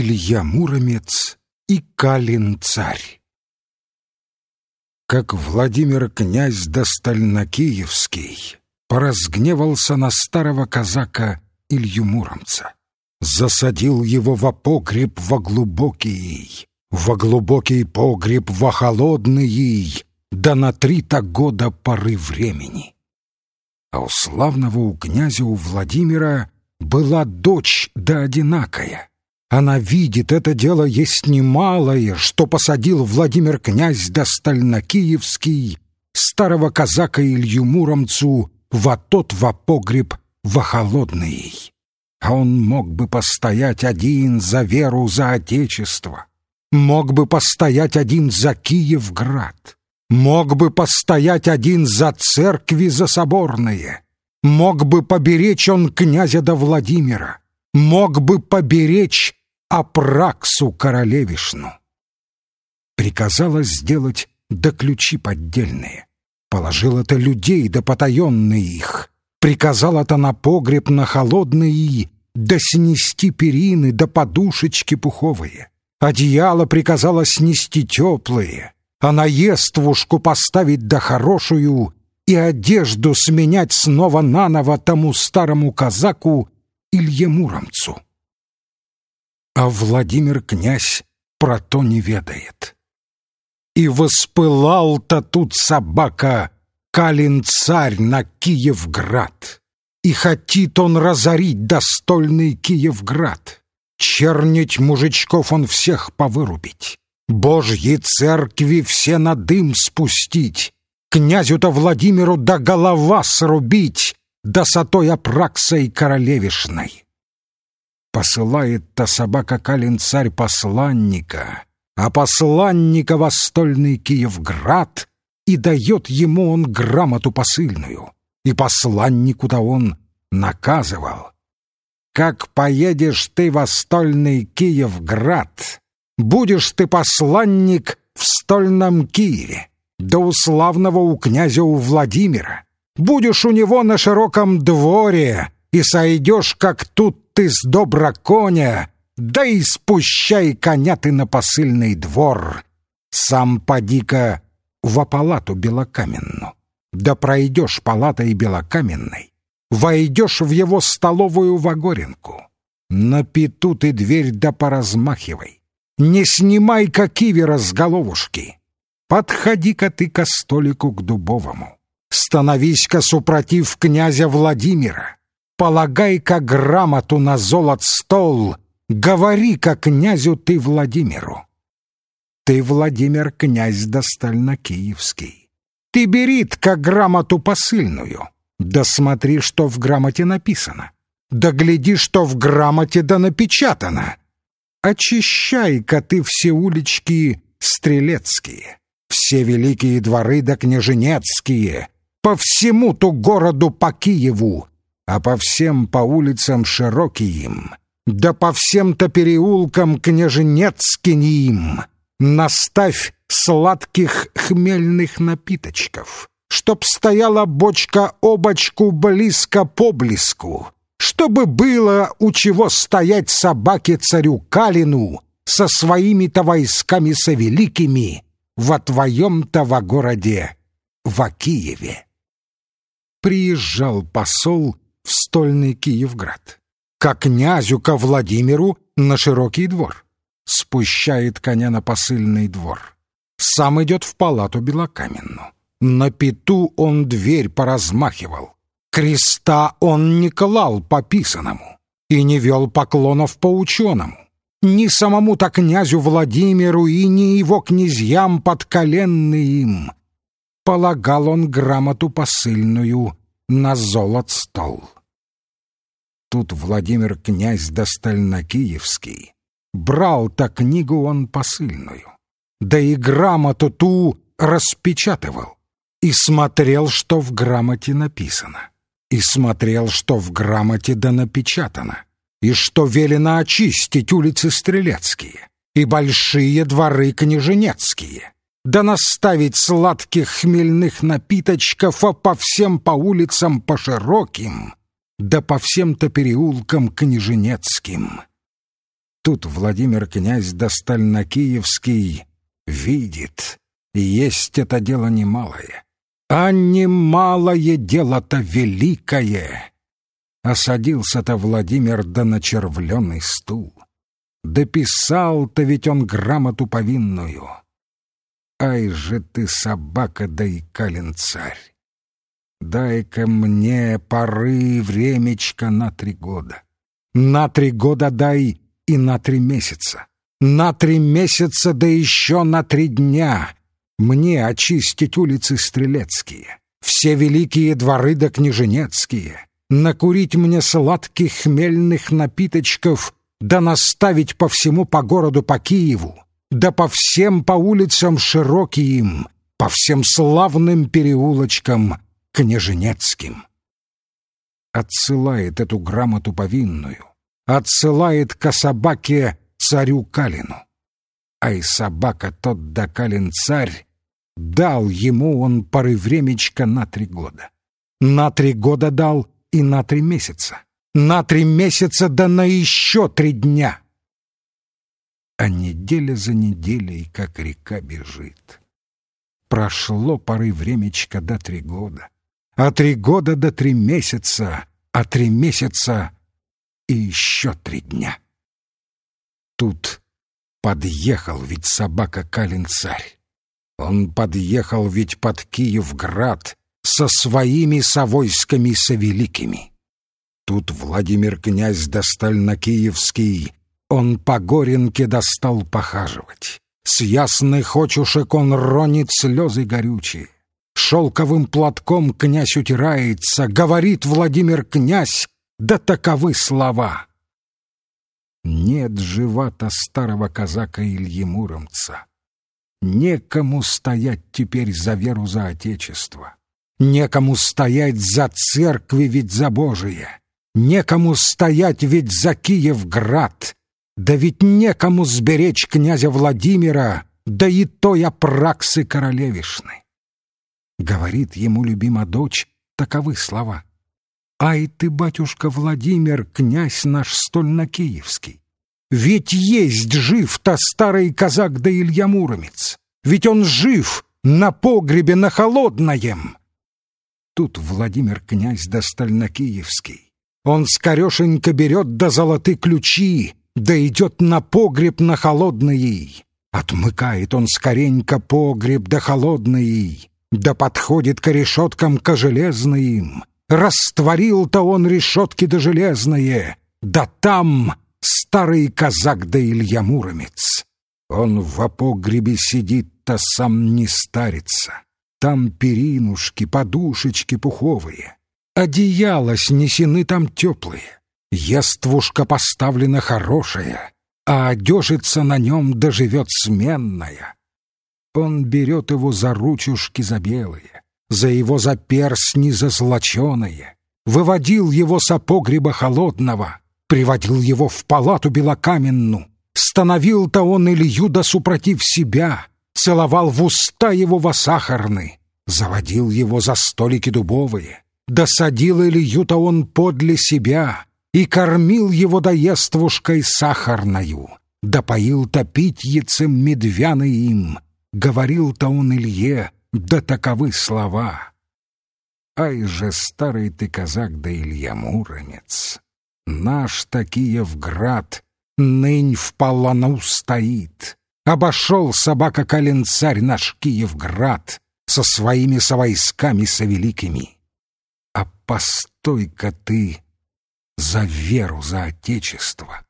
Илья Муромец и Калин царь. Как Владимир князь Достальнокиевский поразгневался на старого казака Илью Муромца, засадил его во погреб во глубокий, во глубокий погреб во холодный, да на три-то года поры времени. А у славного у князя у Владимира была дочь да одинакая. Она видит, это дело есть немалое, что посадил Владимир князь да Стальнокиевский старого казака Илью Муромцу во тот во погреб во холодный. А он мог бы постоять один за веру, за отечество, мог бы постоять один за Киевград, мог бы постоять один за церкви, за соборные, мог бы поберечь он князя до Владимира, мог бы поберечь Апраксу королевишну. Приказала сделать до ключи поддельные, положил это людей да потаенные их, приказал это на погреб на холодные, да снести перины да подушечки пуховые, одеяло приказала снести теплые, а наествушку поставить да хорошую и одежду сменять снова наново тому старому казаку Илье Муромцу. А Владимир князь про то не ведает. И воспылал-то тут собака Калин царь на Киевград. И хотит он разорить достольный Киевград. Чернить мужичков он всех повырубить. Божьи церкви все на дым спустить, Князю-то Владимиру до голова срубить, До сатой Апраксой королевишной. Посылает-то собака Калин царь посланника, А посланника во стольный Киевград, И дает ему он грамоту посыльную, И посланнику-то он наказывал. Как поедешь ты во стольный Киевград, будешь ты посланник в стольном Киеве, да у славного у князя у Владимира. Будешь у него на широком дворе, и сойдешь, как тут ты с добра коня, да и спущай коня ты на посыльный двор. Сам поди-ка в палату белокаменную, да пройдешь палатой белокаменной, войдешь в его столовую Вагоренку. На ты дверь да поразмахивай не снимай-ка кивера с головушки. Подходи-ка ты ко столику к дубовому. Становись-ка супротив князя Владимира. Полагай-ка грамоту на золот стол. Говори-ка князю ты Владимиру. Ты, Владимир, князь достально-киевский. Ты бери-ка грамоту посыльную. Да смотри, что в грамоте написано. Да гляди, что в грамоте да напечатано очищай-ка ты все улички стрелецкие, все великие дворы да княженецкие, по всему ту городу по Киеву, а по всем по улицам широким, да по всем-то переулкам княженецким наставь сладких хмельных напиточков, чтоб стояла бочка-обочку близко-поблизку, чтобы было у чего стоять собаке царю Калину со своими-то войсками-со великими во твоем-то во городе, во Киеве. Приезжал посол в стольный Киевград, к князю-ка Владимиру на широкий двор. Спущает коня на посыльный двор. Сам идет в палату белокаменную. На пету он дверь поразмахивал. Креста он не клал по писаному и не вел поклонов по ученому. Ни самому-то князю Владимиру и ни его князьям подколенны им. Полагал он грамоту посыльную на золот стол. Тут Владимир князь Достальнокиевский. Брал-то книгу он посыльную, да и грамоту ту распечатывал и смотрел, что в грамоте написано и смотрел, что в грамоте да напечатано, и что велено очистить улицы Стрелецкие и большие дворы Княженецкие, да наставить сладких хмельных напиточков а по всем по улицам по широким, да по всем-то переулкам Княженецким. Тут Владимир князь Достальнокиевский видит, и есть это дело немалое. А немалое дело-то великое. Осадился-то Владимир да на червленый стул. Дописал-то ведь он грамоту повинную. Ай же ты, собака, да и кален царь! Дай-ка мне поры времечка на три года. На три года дай и на три месяца. На три месяца, да еще на три дня. Мне очистить улицы Стрелецкие, все великие дворы да княженецкие, накурить мне сладких хмельных напиточков, да наставить по всему по городу по Киеву, да по всем по улицам широким, по всем славным переулочкам княженецким. Отсылает эту грамоту повинную, отсылает к собаке царю Калину. А и собака тот да Калин царь дал ему он поры времечка на три года. На три года дал и на три месяца. На три месяца да на еще три дня. А неделя за неделей, как река бежит. Прошло поры времечка до три года а три года до три месяца, а три месяца и еще три дня. Тут подъехал ведь собака Калин-царь. Он подъехал ведь под Киевград со своими совойсками совеликими. Тут Владимир князь достал на Киевский, он по Горенке достал похаживать. С ясных очушек он ронит слезы горючие. Шелковым платком князь утирается, говорит Владимир князь, да таковы слова. Нет живата старого казака Ильи Муромца. Некому стоять теперь за веру за Отечество. Некому стоять за церкви ведь за Божие. Некому стоять ведь за Киевград. Да ведь некому сберечь князя Владимира, да и той апраксы королевишны. Говорит ему любима дочь таковы слова. «Ай ты, батюшка Владимир, князь наш стольно-киевский! Ведь есть жив-то старый казак да Илья Муромец! Ведь он жив на погребе на холодноем!» Тут Владимир князь да стольно-киевский. Он скорешенько берет да золоты ключи, да идет на погреб на холодный. Отмыкает он скоренько погреб да холодный, да подходит к решеткам ко железным. Растворил-то он решетки да железные, да там старый казак да Илья Муромец. Он в погребе сидит-то сам не старится. Там перинушки, подушечки пуховые, одеяла снесены там теплые, ествушка поставлена хорошая, а одежица на нем доживет сменная. Он берет его за ручушки за белые, за его за перстни зазлоченые, выводил его со погреба холодного, приводил его в палату белокаменную, становил-то он Илью да супротив себя, целовал в уста его во сахарны, заводил его за столики дубовые, досадил Илью-то он подле себя и кормил его доествушкой сахарною, допоил топить яцем медвяны им, Говорил-то он Илье, да таковы слова. Ай же, старый ты казак, да Илья Муромец, Наш такие в град нынь в полону стоит. Обошел собака Калинцарь наш Киевград Со своими совойсками совеликими. А постой-ка ты за веру, за отечество,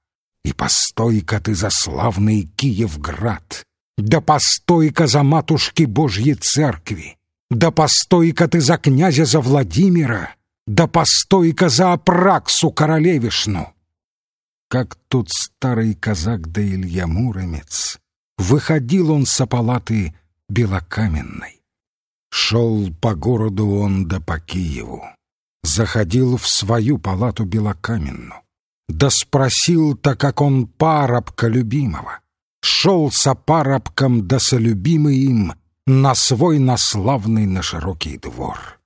И постой-ка ты за славный Киевград, да постой-ка за матушки Божьей церкви, да постой-ка ты за князя за Владимира, да постой-ка за Апраксу королевишну. Как тут старый казак да Илья Муромец, выходил он с палаты белокаменной. Шел по городу он да по Киеву, заходил в свою палату белокаменную, да спросил-то, как он парабка любимого шел с парабком да солюбимый им на свой наславный на широкий двор.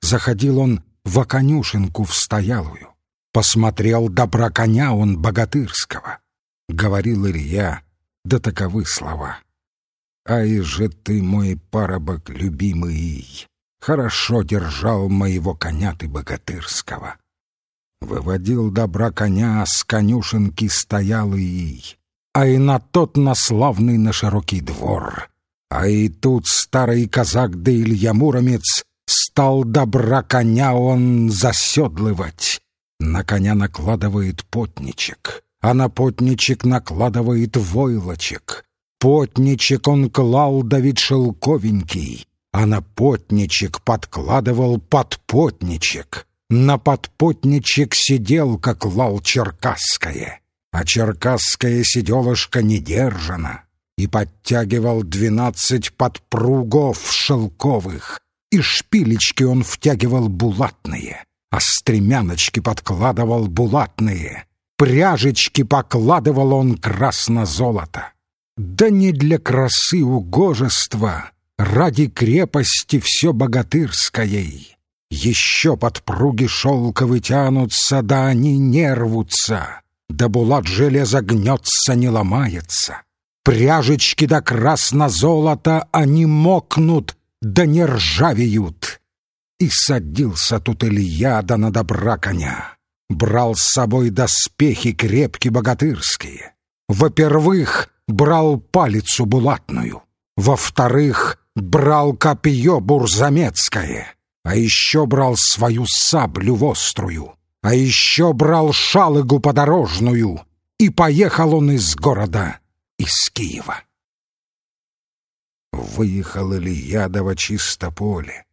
Заходил он в оконюшенку в стоялую, посмотрел добра коня он богатырского, — говорил Илья, да таковы слова. «Ай же ты, мой парабок любимый, хорошо держал моего коня ты богатырского». Выводил добра коня, с конюшенки стоял и а и на тот на славный на широкий двор. А и тут старый казак да Илья Муромец стал добра коня он заседлывать. На коня накладывает потничек, а на потничек накладывает войлочек. Потничек он клал давид шелковенький, а на потничек подкладывал подпотничек. На подпотничек сидел, как лал черкасское, а черкасская сиделышка не держана, и подтягивал двенадцать подпругов шелковых, и шпилечки он втягивал булатные, а стремяночки подкладывал булатные, пряжечки покладывал он красно-золото. Да не для красы угожества, ради крепости все богатырскоей. Еще подпруги шелковы тянутся, да они не рвутся, да булат железа гнется, не ломается. Пряжечки до красно-золота они мокнут, да не ржавеют. И садился тут Илья да на добра коня. Брал с собой доспехи крепкие богатырские. Во-первых, брал палицу булатную. Во-вторых, брал копье бурзамецкое а еще брал свою саблю вострую, а еще брал шалыгу подорожную, и поехал он из города, из Киева. Выехал Ильядово чисто поле,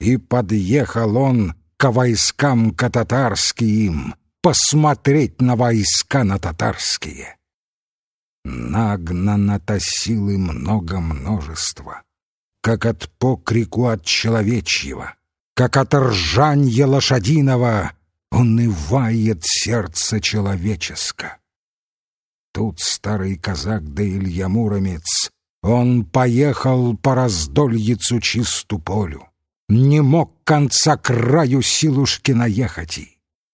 и подъехал он к войскам кататарским посмотреть на войска на татарские. Нагнано-то силы много множества, как от покрику от человечьего, как от ржанья лошадиного унывает сердце человеческо. Тут старый казак да Илья Муромец, он поехал по раздольицу чисту полю. Не мог конца краю силушки наехать.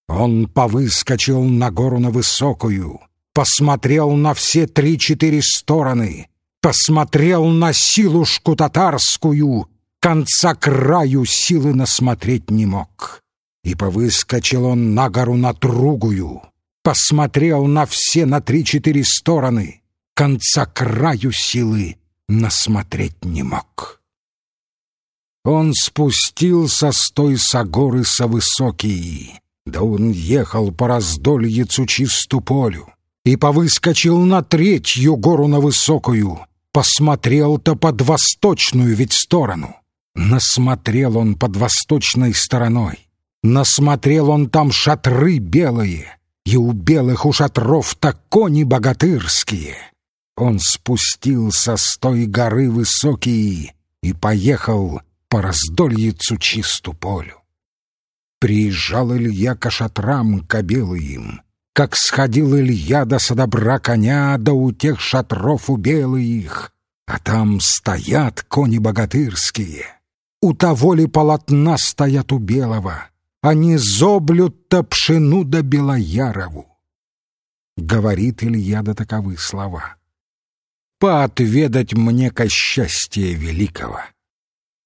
Он повыскочил на гору на высокую, посмотрел на все три-четыре стороны, посмотрел на силушку татарскую конца краю силы насмотреть не мог. И повыскочил он на гору на другую, посмотрел на все на три-четыре стороны, конца краю силы насмотреть не мог. Он спустился с той согоры со высокий, да он ехал по раздольицу чисту полю и повыскочил на третью гору на высокую, посмотрел-то под восточную ведь сторону. Насмотрел он под восточной стороной, насмотрел он там шатры белые, и у белых у шатров-то кони богатырские. Он спустился с той горы высокие и поехал по раздольицу чисту полю. Приезжал Илья к шатрам кобелым, как сходил Илья до садобра коня, да у тех шатров у белых, а там стоят кони богатырские. У того ли полотна стоят у белого, Они зоблют-то пшену да белоярову. Говорит Илья да таковы слова. Поотведать мне ко счастье великого.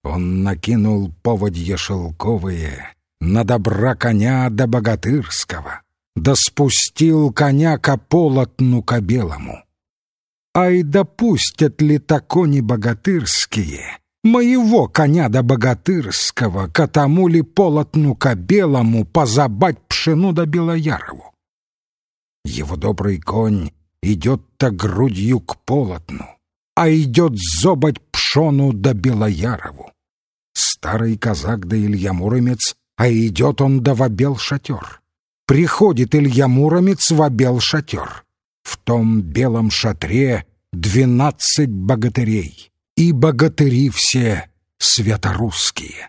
Он накинул поводья шелковые На добра коня до богатырского, Да спустил коня ко полотну ко белому. Ай, допустят ли такони богатырские моего коня до богатырского, катаму ли полотну ко белому, позабать пшену до белоярову. Его добрый конь идет-то грудью к полотну, а идет зобать пшону до белоярову. Старый казак да Илья Муромец, а идет он да в обел шатер. Приходит Илья Муромец в обел шатер. В том белом шатре двенадцать богатырей и богатыри все святорусские.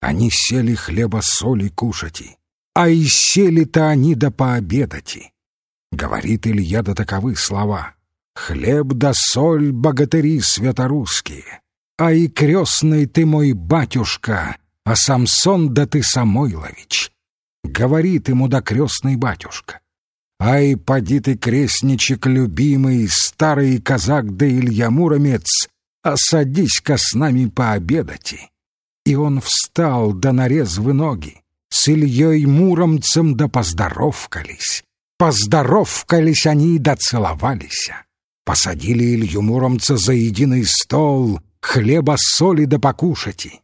Они сели хлеба соли кушати, а и сели-то они да пообедати. Говорит Илья да таковы слова. Хлеб да соль богатыри святорусские, а и крестный ты мой батюшка, а Самсон да ты Самойлович. Говорит ему да крестный батюшка. Ай, поди ты, крестничек любимый, старый казак да Илья Муромец, осадись-ка с нами пообедати. И он встал, да нарезвы ноги, с Ильей Муромцем да поздоровкались. Поздоровкались они да целовались. Посадили Илью Муромца за единый стол, хлеба соли да покушати.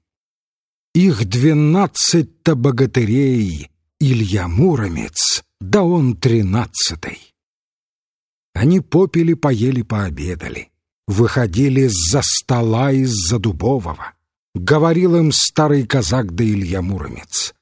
Их двенадцать-то богатырей, Илья Муромец, да он тринадцатый. Они попили, поели, пообедали. Выходили за стола из-за дубового. Говорил им старый казак да Илья Муромец.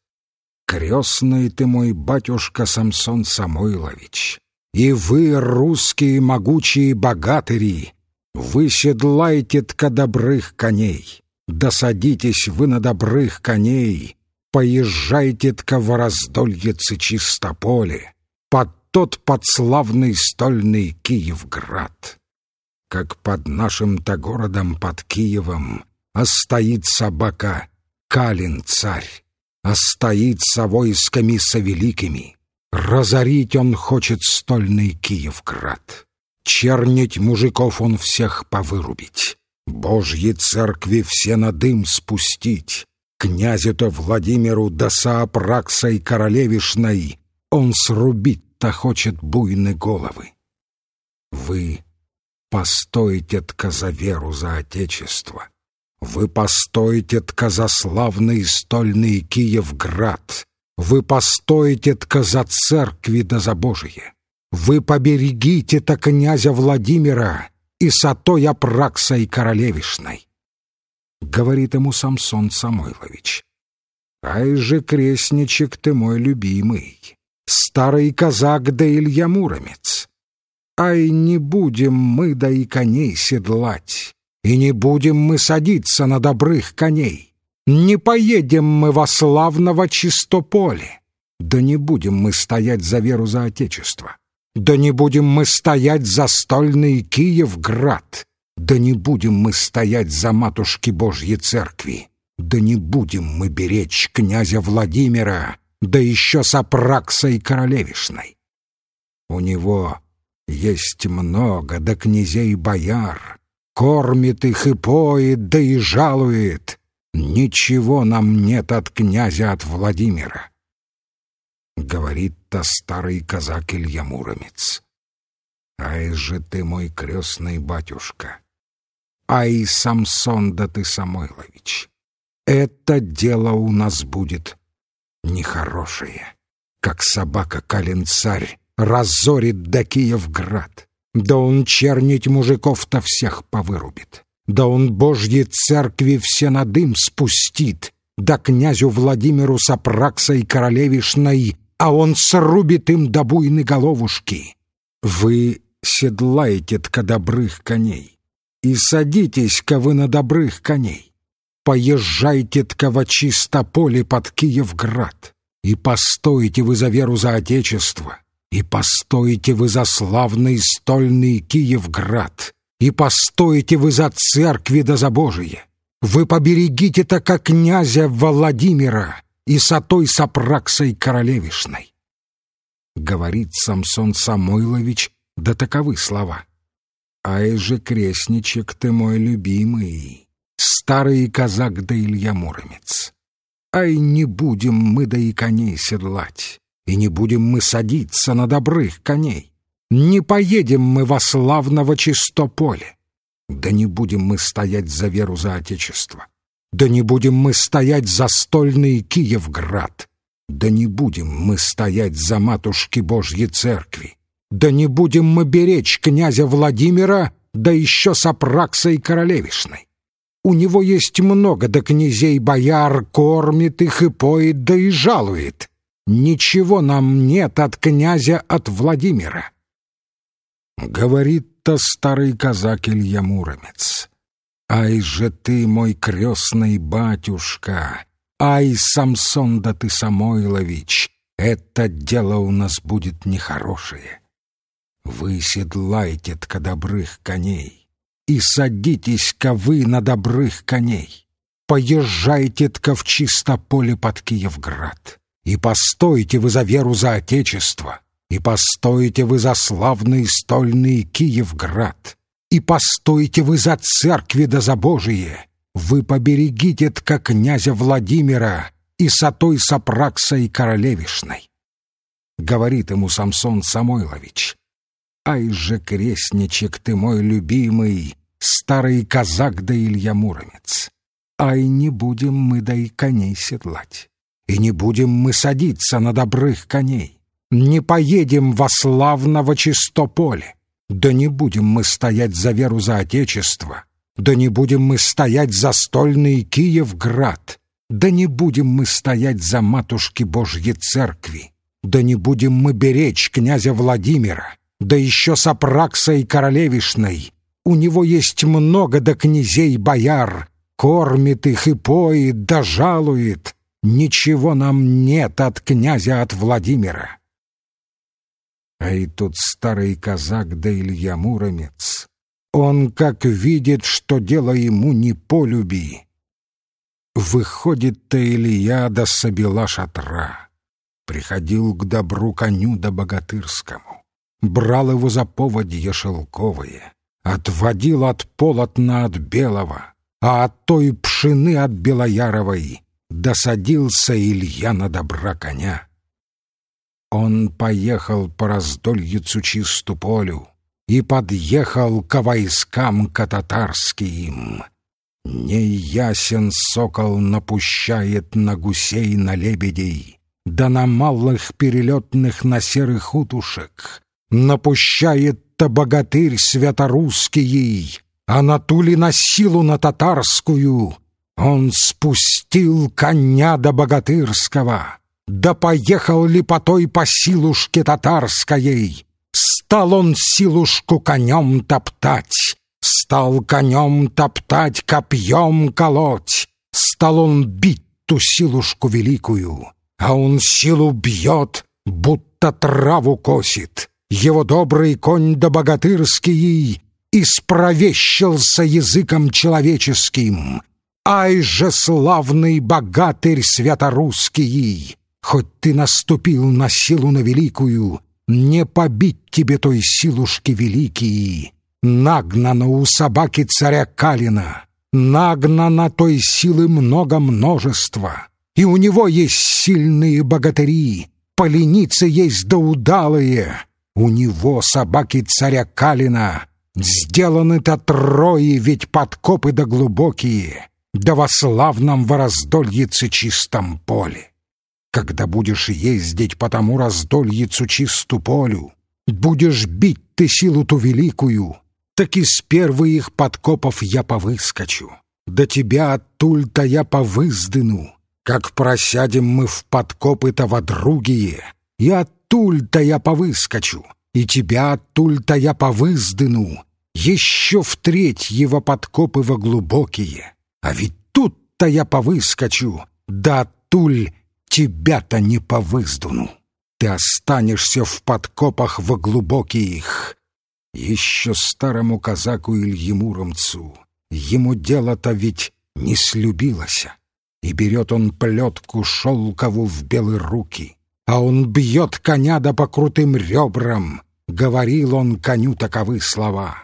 «Крестный ты мой батюшка Самсон Самойлович, и вы, русские могучие богатыри, вы седлайте-тка добрых коней, да садитесь вы на добрых коней, поезжайте-тка в раздольице чистополе, под тот подславный стольный Киевград. Как под нашим-то городом, под Киевом, а стоит собака Калин царь, а стоит со войсками со великими. Разорить он хочет стольный Киевград. Чернить мужиков он всех повырубить. Божьи церкви все на дым спустить. Князю-то Владимиру да Саапраксой королевишной он срубить-то хочет буйны головы. Вы постойте-тка за веру, за отечество. Вы постойте-тка за славный стольный Киевград. Вы постойте-тка за церкви да за Божие. Вы поберегите-то князя Владимира и сатой Апраксой королевишной. Говорит ему Самсон Самойлович. Ай же, крестничек ты мой любимый, старый казак да Илья Муромец. Ай, не будем мы да и коней седлать, и не будем мы садиться на добрых коней. Не поедем мы во славного чистополе, да не будем мы стоять за веру за отечество. Да не будем мы стоять за стольный Киевград, да не будем мы стоять за матушки Божьей церкви, да не будем мы беречь князя Владимира, да еще с Апраксой Королевишной. У него есть много, да князей бояр, кормит их и поет, да и жалует. Ничего нам нет от князя от Владимира говорит-то старый казак Илья Муромец. Ай же ты мой крестный батюшка! Ай, Самсон, да ты, Самойлович! Это дело у нас будет нехорошее, как собака Калин-царь разорит до Киевград. Да он чернить мужиков-то всех повырубит. Да он Божьи церкви все на дым спустит. Да князю Владимиру Сапраксой королевишной а он срубит им до буйны головушки. Вы седлаете-тка добрых коней, и садитесь-ка вы на добрых коней. Поезжайте-тка во чисто поле под Киевград, и постойте вы за веру за Отечество, и постойте вы за славный стольный Киевград, и постойте вы за церкви да за Божие. Вы поберегите-то как князя Владимира, и сатой сапраксой королевишной. Говорит Самсон Самойлович, да таковы слова. Ай же, крестничек ты мой любимый, старый казак да Илья Муромец. Ай, не будем мы да и коней седлать, и не будем мы садиться на добрых коней. Не поедем мы во славного чистополе. Да не будем мы стоять за веру за отечество. Да не будем мы стоять за стольный Киевград. Да не будем мы стоять за матушки Божьей Церкви. Да не будем мы беречь князя Владимира, да еще с Апраксой Королевишной. У него есть много да князей бояр, кормит их и поет, да и жалует. Ничего нам нет от князя от Владимира. Говорит-то старый казак Илья Муромец. Ай же ты, мой крестный батюшка! Ай, Самсон да ты, Самойлович! Это дело у нас будет нехорошее. Вы седлайте-тка добрых коней и садитесь-ка вы на добрых коней. Поезжайте-тка в чисто поле под Киевград и постойте вы за веру за Отечество. И постойте вы за славный стольный Киевград, И постойте вы за церкви да за Божие, Вы поберегите тка князя Владимира И сатой Сапраксой королевишной. Говорит ему Самсон Самойлович, Ай же, крестничек ты мой любимый, Старый казак да Илья Муромец, Ай не будем мы да и коней седлать, И не будем мы садиться на добрых коней, не поедем во славного чистополе, да не будем мы стоять за веру за Отечество, да не будем мы стоять за стольный Киевград, да не будем мы стоять за матушки Божьей Церкви, да не будем мы беречь князя Владимира, да еще с Апраксой Королевишной. У него есть много до князей бояр, кормит их и поет, да жалует. Ничего нам нет от князя от Владимира. А и тут старый казак да Илья Муромец, он как видит, что дело ему не по люби. Выходит-то Илья до собила шатра, приходил к добру коню да богатырскому, брал его за поводье шелковые, отводил от полотна от белого, а от той пшены от белояровой досадился Илья на добра коня. Он поехал по раздольицу чисту полю и подъехал к войскам кататарским. Неясен сокол напущает на гусей, на лебедей, да на малых перелетных на серых утушек. Напущает-то богатырь святорусский, а на тули на силу на татарскую. Он спустил коня до богатырского, да поехал ли по той по силушке татарской, Стал он силушку конем топтать, Стал конем топтать, копьем колоть, Стал он бить ту силушку великую, А он силу бьет, будто траву косит. Его добрый конь да богатырский Испровещился языком человеческим. Ай же славный богатырь святорусский! Хоть ты наступил на силу на великую, Не побить тебе той силушки великие. Нагнано у собаки царя Калина, Нагнано той силы много множества, И у него есть сильные богатыри, Поленицы есть да удалые. У него собаки царя Калина Сделаны-то трое, ведь подкопы да глубокие, Да во славном вороздольице чистом поле когда будешь ездить по тому раздольицу чисту полю, будешь бить ты силу ту великую, так из первых подкопов я повыскочу. До тебя оттуль-то я повыздыну, как просядем мы в подкопы-то во другие, и оттуль-то я повыскочу, и тебя оттуль-то я повыздыну, еще в третьего подкопы во глубокие, а ведь тут-то я повыскочу, да оттуль тебя-то не по выздуну. Ты останешься в подкопах во глубоких. Еще старому казаку Илье Муромцу ему дело-то ведь не слюбилося. И берет он плетку шелкову в белые руки, а он бьет коня да по крутым ребрам. Говорил он коню таковы слова.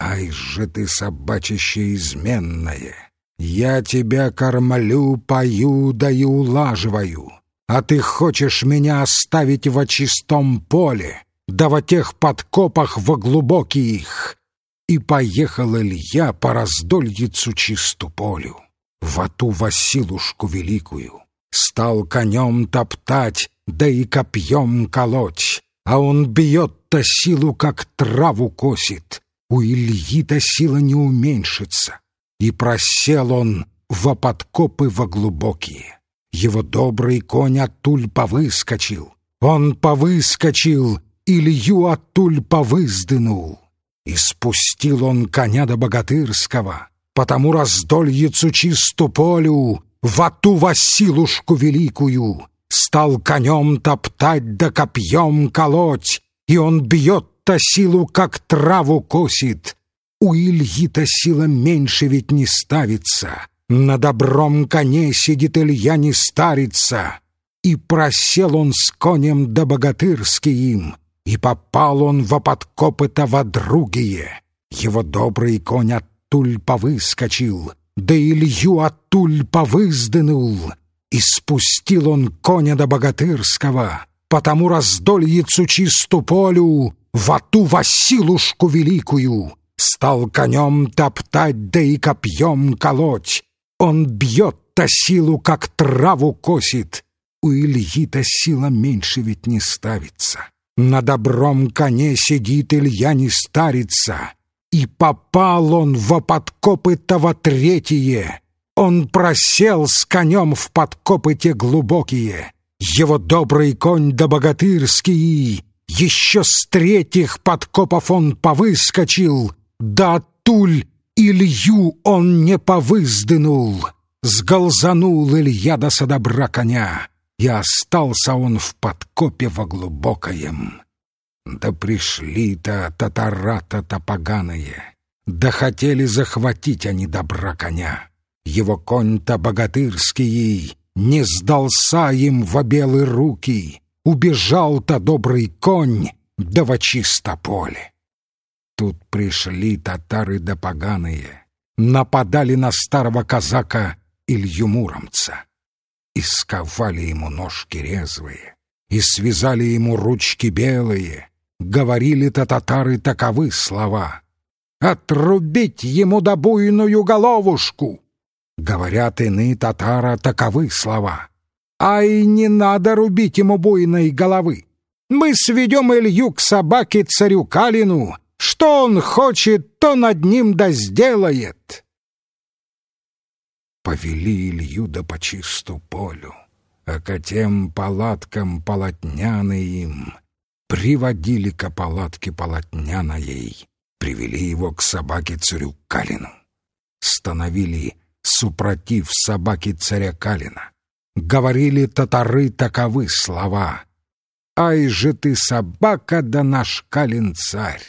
«Ай же ты, собачище изменное!» Я тебя кормлю, пою, да и улаживаю, а ты хочешь меня оставить во чистом поле, да во тех подкопах во глубоких. И поехал Илья по раздольицу чисту полю, в ту Василушку великую, стал конем топтать, да и копьем колоть, а он бьет-то силу, как траву косит. У Ильи-то сила не уменьшится, и просел он во подкопы во глубокие. Его добрый конь оттуль повыскочил, он повыскочил, Илью оттуль повыздынул. И спустил он коня до богатырского, потому раздольицу чисту полю, в ту Василушку великую, стал конем топтать да копьем колоть, и он бьет-то силу, как траву косит, у Ильи-то сила меньше ведь не ставится. На добром коне сидит Илья не старится. И просел он с конем до богатырским, И попал он во подкопы-то другие. Его добрый конь от тульпа выскочил, Да Илью от тульпа выздынул, И спустил он коня до богатырского, Потому раздольицу чисту полю, Вату Василушку великую, Стал конем топтать, да и копьем колоть. Он бьет-то силу, как траву косит. У Ильи-то сила меньше ведь не ставится. На добром коне сидит Илья не старится. И попал он в подкопы того третье. Он просел с конем в подкопы те глубокие. Его добрый конь да богатырский. Еще с третьих подкопов он повыскочил. Да туль Илью он не повыздынул. Сголзанул Илья до садобра коня, И остался он в подкопе во глубокоем. Да пришли-то татарата-то поганые, Да хотели захватить они добра коня. Его конь-то богатырский Не сдался им во белые руки, Убежал-то добрый конь, да во чисто поле. Тут пришли татары да поганые, Нападали на старого казака Илью Муромца. И сковали ему ножки резвые, И связали ему ручки белые, Говорили-то татары таковы слова. «Отрубить ему добуйную головушку!» Говорят иные татара таковы слова. «Ай, не надо рубить ему буйной головы! Мы сведем Илью к собаке царю Калину, что он хочет, то над ним да сделает!» Повели Илью да по чисту полю, А к тем палаткам полотняным Приводили к палатке полотняной, Привели его к собаке царю Калину. Становили супротив собаки царя Калина. Говорили татары таковы слова. «Ай же ты, собака, да наш Калин царь!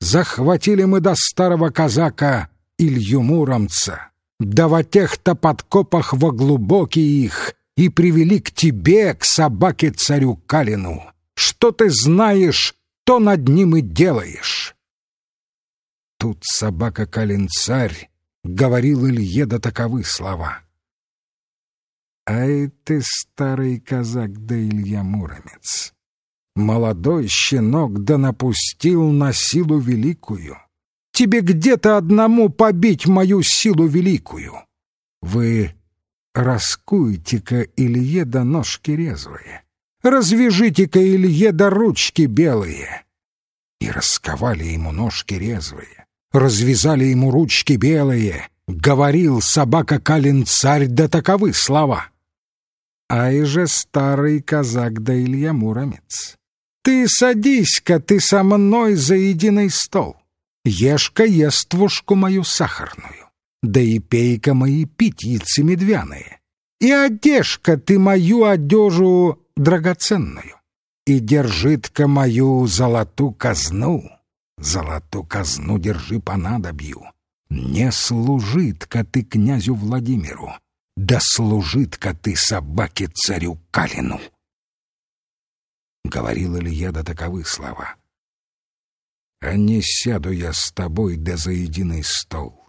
Захватили мы до старого казака Илью Муромца, да во тех-то подкопах во глубокие их, и привели к тебе, к собаке-царю Калину. Что ты знаешь, то над ним и делаешь. Тут собака Калин-царь говорил Илье до таковы слова. «Ай ты, старый казак да Илья Муромец! Молодой щенок да напустил на силу великую. Тебе где-то одному побить мою силу великую. Вы раскуйте-ка Илье до ножки резвые, развяжите-ка Илье до ручки белые. И расковали ему ножки резвые, развязали ему ручки белые, говорил собака Калин царь да таковы слова. Ай же старый казак да Илья Муромец! Ты садись-ка ты со мной за единый стол. Ешь-ка ествушку мою сахарную, да и пей-ка мои питьицы медвяные. И одежь-ка ты мою одежу драгоценную, и держит-ка мою золоту казну. Золоту казну держи понадобью. Не служит-ка ты князю Владимиру, да служит-ка ты собаке царю Калину. Говорила ли я до таковы слова? А не сяду я с тобой да за единый стол.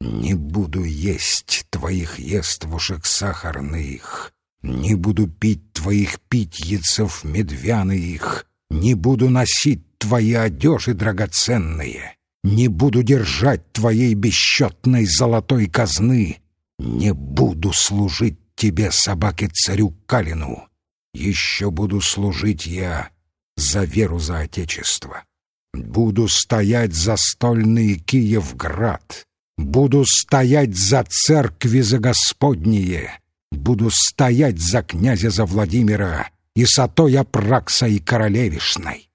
Не буду есть твоих ествушек сахарных, Не буду пить твоих питьецев медвяных, Не буду носить твои одежи драгоценные, Не буду держать твоей бесчетной золотой казны, Не буду служить тебе, собаке-царю Калину, еще буду служить я за веру за Отечество. Буду стоять за стольный Киевград. Буду стоять за церкви за Господние. Буду стоять за князя за Владимира и сатоя Пракса и Королевишной.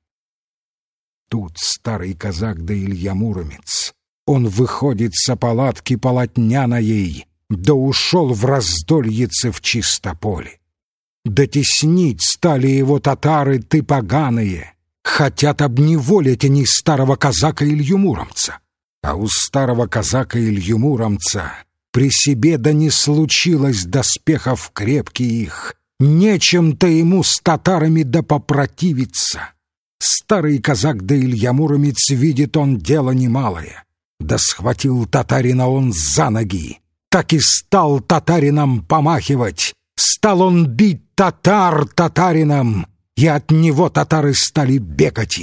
Тут старый казак да Илья Муромец. Он выходит с палатки полотняной, да ушел в раздольице в чисто поле. Дотеснить стали его татары ты поганые, Хотят обневолить они старого казака Илью Муромца. А у старого казака Илью Муромца при себе да не случилось доспехов крепких, Нечем-то ему с татарами да попротивиться. Старый казак да Илья Муромец видит он дело немалое. Да схватил татарина он за ноги, так и стал татарином помахивать. Стал он бить татар татарином, и от него татары стали бегать.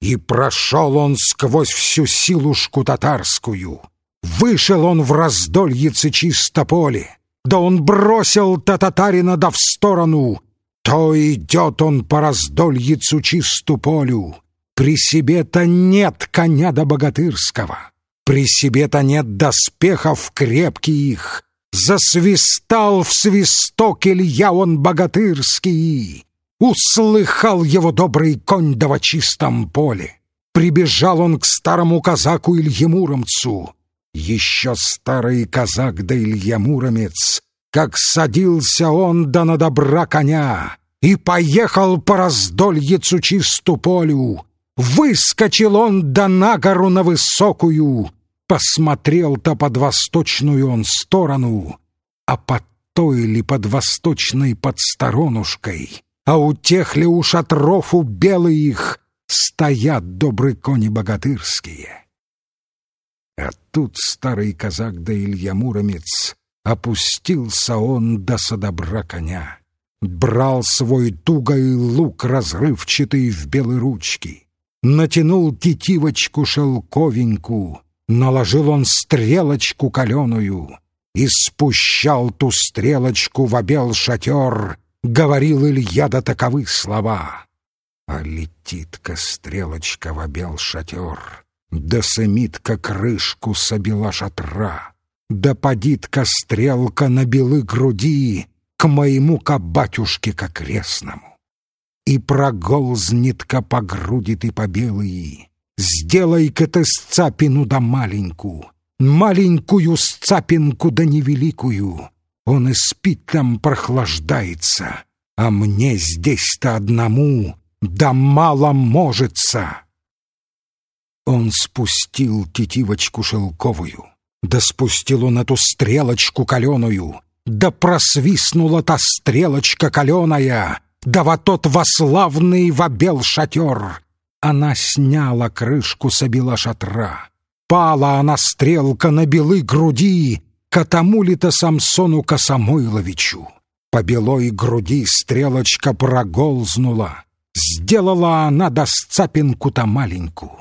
И прошел он сквозь всю силушку татарскую. Вышел он в раздольице чисто поле. Да он бросил-то татарина да в сторону. То идет он по раздольицу чисту полю. При себе-то нет коня да богатырского. При себе-то нет доспехов крепких. Засвистал в свисток Илья он богатырский. Услыхал его добрый конь да во чистом поле. Прибежал он к старому казаку Илье Муромцу. Еще старый казак да Илья Муромец, как садился он да на добра коня и поехал по раздольицу чисту полю. Выскочил он да на гору на высокую, посмотрел-то под восточную он сторону, а под той ли под восточной под сторонушкой а у тех ли у шатров у белых стоят добрые кони богатырские. А тут старый казак да Илья Муромец опустился он до содобра коня, брал свой тугой лук разрывчатый в белой ручки, натянул тетивочку шелковенькую, наложил он стрелочку каленую и спущал ту стрелочку в обел шатер Говорил Илья да таковы слова. А летит-ка стрелочка в обел шатер, Да сымит-ка крышку собила шатра, Да падит-ка стрелка на белы груди К моему-ка батюшке-ка крестному. И проголзнет-ка по груди ты по белые, Сделай-ка ты сцапину да маленькую, Маленькую сцапинку да невеликую, он и спит там прохлаждается, а мне здесь-то одному да мало можется. Он спустил тетивочку шелковую, да спустил он эту стрелочку каленую, да просвистнула та стрелочка каленая, да во тот вославный вобел шатер. Она сняла крышку с обила шатра. Пала она стрелка на белы груди, Катамулита Самсону-ка Самойловичу. По белой груди стрелочка проголзнула. Сделала она до сцапинку-то маленькую.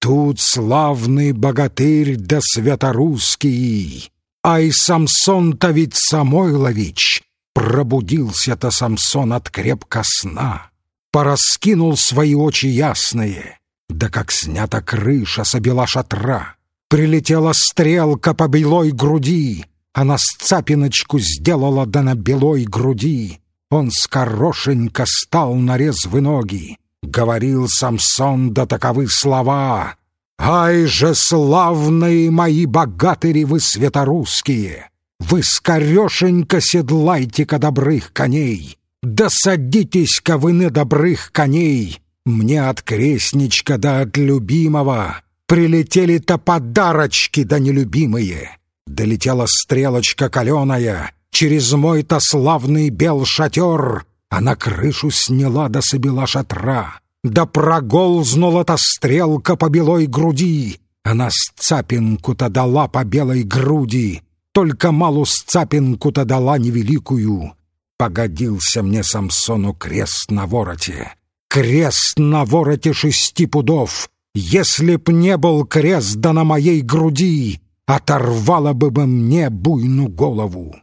Тут славный богатырь да святорусский. Ай, Самсон-то ведь Самойлович. Пробудился-то Самсон от крепко сна. Пораскинул свои очи ясные. Да как снята крыша с обела шатра. Прилетела стрелка по белой груди, Она сцапиночку сделала да на белой груди. Он скорошенько стал на резвы ноги. Говорил Самсон да таковы слова. «Ай же, славные мои богатыри вы светорусские! Вы скорешенько седлайте-ка добрых коней! Да садитесь-ка вы на добрых коней! Мне от крестничка да от любимого!» Прилетели-то подарочки, да нелюбимые. Долетела стрелочка каленая Через мой-то славный бел шатер, А на крышу сняла да собила шатра. Да проголзнула-то стрелка по белой груди, Она сцапинку-то дала по белой груди, Только малу сцапинку-то дала невеликую. Погодился мне Самсону крест на вороте, Крест на вороте шести пудов, если б не был крест да на моей груди, Оторвало бы бы мне буйну голову.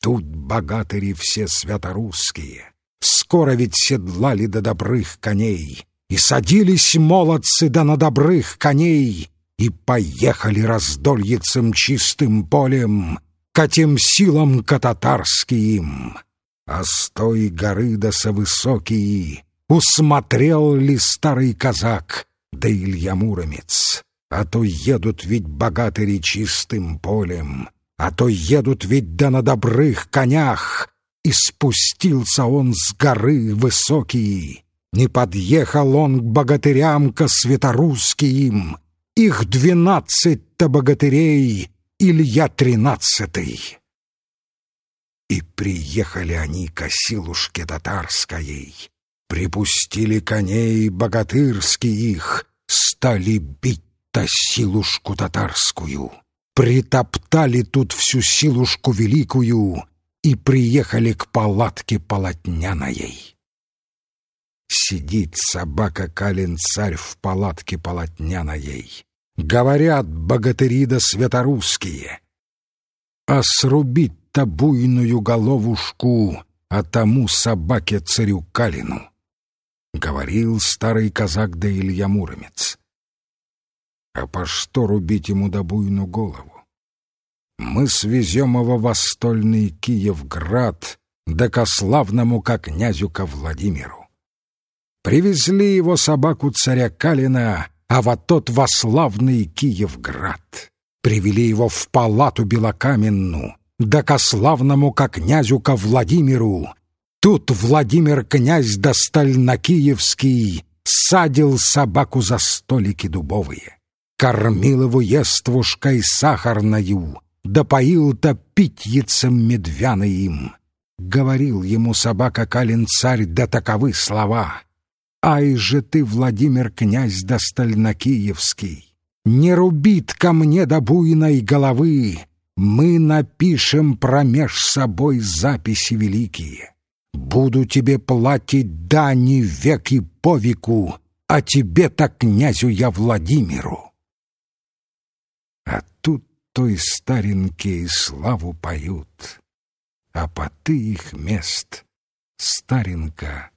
Тут богатыри все святорусские, Скоро ведь седлали до добрых коней, И садились молодцы да на добрых коней, И поехали раздольицем чистым полем К тем силам кататарским. А с той горы да со высокие Усмотрел ли старый казак, да Илья Муромец. А то едут ведь богатыри чистым полем, а то едут ведь да на добрых конях. И спустился он с горы высокий, не подъехал он к богатырям-ка светорусским. Их двенадцать-то богатырей, Илья тринадцатый. И приехали они к осилушке татарской, Припустили коней богатырских, Стали бить-то силушку татарскую, Притоптали тут всю силушку великую И приехали к палатке полотняной. Сидит собака Калин-царь в палатке полотняной. Говорят богатыри да светорусские. А срубить-то буйную головушку, а тому собаке царю Калину. Говорил старый казак да Илья Муромец. А по что рубить ему да буйну голову? Мы свезем его в востольный Киевград, да ко славному ко князю ко Владимиру. Привезли его собаку царя Калина, а вот тот во славный Киевград. Привели его в палату белокаменную, да ко славному ко князю ко Владимиру. Тут Владимир князь да стальнокиевский садил собаку за столики дубовые, кормил его ествушкой сахарною, да поил-то питьицем медвяным. Говорил ему собака Калин-царь да таковы слова — Ай же ты, Владимир князь Достальнокиевский, Не рубит ко мне до буйной головы, Мы напишем промеж собой записи великие. Буду тебе платить дани век и по веку, А тебе-то, князю, я Владимиру. А тут той старенькие славу поют, А по ты их мест старенька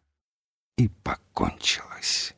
и покончилось.